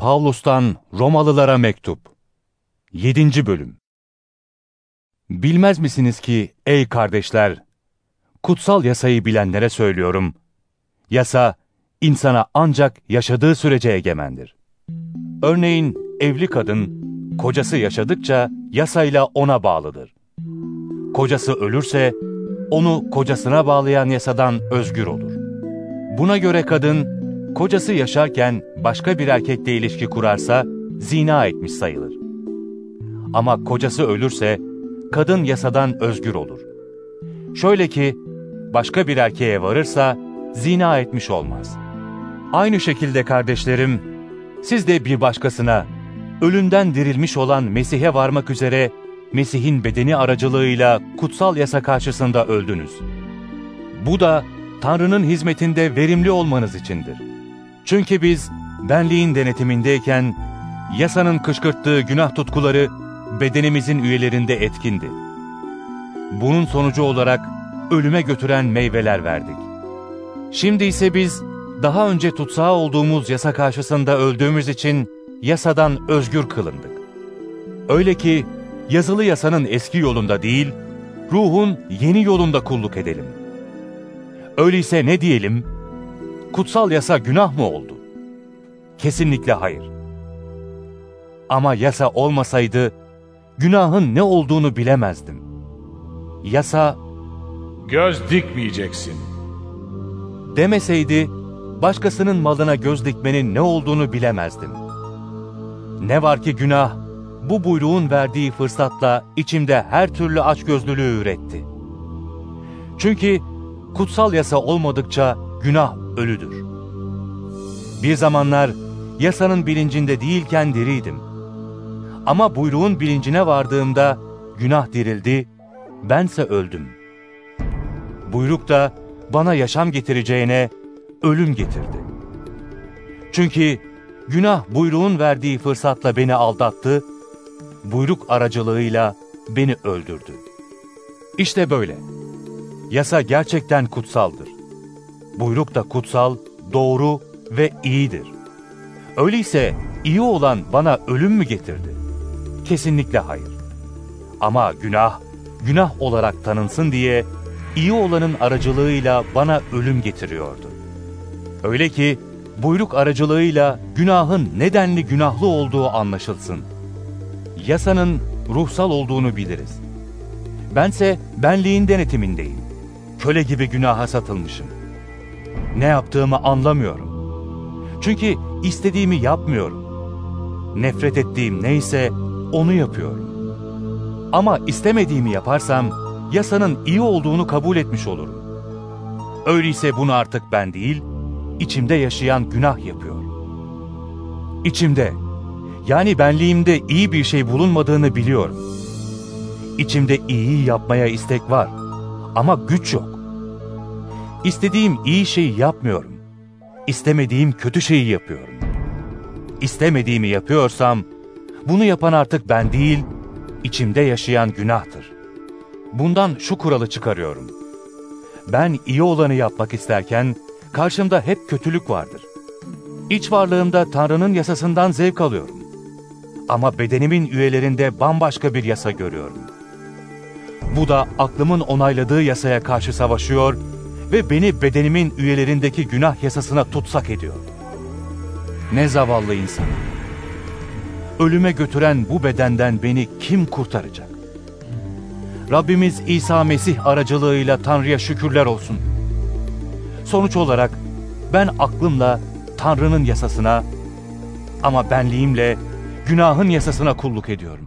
Pavlus'tan Romalılara Mektup 7. Bölüm Bilmez misiniz ki ey kardeşler, kutsal yasayı bilenlere söylüyorum, yasa insana ancak yaşadığı sürece egemendir. Örneğin evli kadın, kocası yaşadıkça yasayla ona bağlıdır. Kocası ölürse, onu kocasına bağlayan yasadan özgür olur. Buna göre kadın, kocası yaşarken başka bir erkekle ilişki kurarsa zina etmiş sayılır. Ama kocası ölürse kadın yasadan özgür olur. Şöyle ki başka bir erkeğe varırsa zina etmiş olmaz. Aynı şekilde kardeşlerim siz de bir başkasına ölümden dirilmiş olan Mesih'e varmak üzere Mesih'in bedeni aracılığıyla kutsal yasa karşısında öldünüz. Bu da Tanrı'nın hizmetinde verimli olmanız içindir. Çünkü biz benliğin denetimindeyken yasanın kışkırttığı günah tutkuları bedenimizin üyelerinde etkindi. Bunun sonucu olarak ölüme götüren meyveler verdik. Şimdi ise biz daha önce tutsağı olduğumuz yasa karşısında öldüğümüz için yasadan özgür kılındık. Öyle ki yazılı yasanın eski yolunda değil, ruhun yeni yolunda kulluk edelim. Öyleyse ne diyelim? Kutsal yasa günah mı oldu? Kesinlikle hayır. Ama yasa olmasaydı günahın ne olduğunu bilemezdim. Yasa Göz dikmeyeceksin. demeseydi başkasının malına göz dikmenin ne olduğunu bilemezdim. Ne var ki günah bu buyruğun verdiği fırsatla içimde her türlü açgözlülüğü üretti. Çünkü kutsal yasa olmadıkça günah ölüdür. Bir zamanlar yasanın bilincinde değilken diriydim. Ama buyruğun bilincine vardığımda günah dirildi, bense öldüm. Buyruk da bana yaşam getireceğine ölüm getirdi. Çünkü günah buyruğun verdiği fırsatla beni aldattı, buyruk aracılığıyla beni öldürdü. İşte böyle. Yasa gerçekten kutsaldır. Buyruk da kutsal, doğru ve iyidir. Öyleyse iyi olan bana ölüm mü getirdi? Kesinlikle hayır. Ama günah, günah olarak tanınsın diye iyi olanın aracılığıyla bana ölüm getiriyordu. Öyle ki buyruk aracılığıyla günahın nedenli günahlı olduğu anlaşılsın. Yasanın ruhsal olduğunu biliriz. Bense benliğin denetimindeyim. Köle gibi günaha satılmışım. Ne yaptığımı anlamıyorum. Çünkü istediğimi yapmıyorum. Nefret ettiğim neyse onu yapıyorum. Ama istemediğimi yaparsam yasanın iyi olduğunu kabul etmiş olurum. Öyleyse bunu artık ben değil, içimde yaşayan günah yapıyor. İçimde, yani benliğimde iyi bir şey bulunmadığını biliyorum. İçimde iyi yapmaya istek var ama güç yok. İstediğim iyi şeyi yapmıyorum. İstemediğim kötü şeyi yapıyorum. İstemediğimi yapıyorsam, bunu yapan artık ben değil, içimde yaşayan günahtır. Bundan şu kuralı çıkarıyorum. Ben iyi olanı yapmak isterken, karşımda hep kötülük vardır. İç varlığımda Tanrı'nın yasasından zevk alıyorum. Ama bedenimin üyelerinde bambaşka bir yasa görüyorum. Bu da aklımın onayladığı yasaya karşı savaşıyor ve beni bedenimin üyelerindeki günah yasasına tutsak ediyor. Ne zavallı insan. Ölüme götüren bu bedenden beni kim kurtaracak? Rabbimiz İsa Mesih aracılığıyla Tanrı'ya şükürler olsun. Sonuç olarak ben aklımla Tanrı'nın yasasına ama benliğimle günahın yasasına kulluk ediyorum.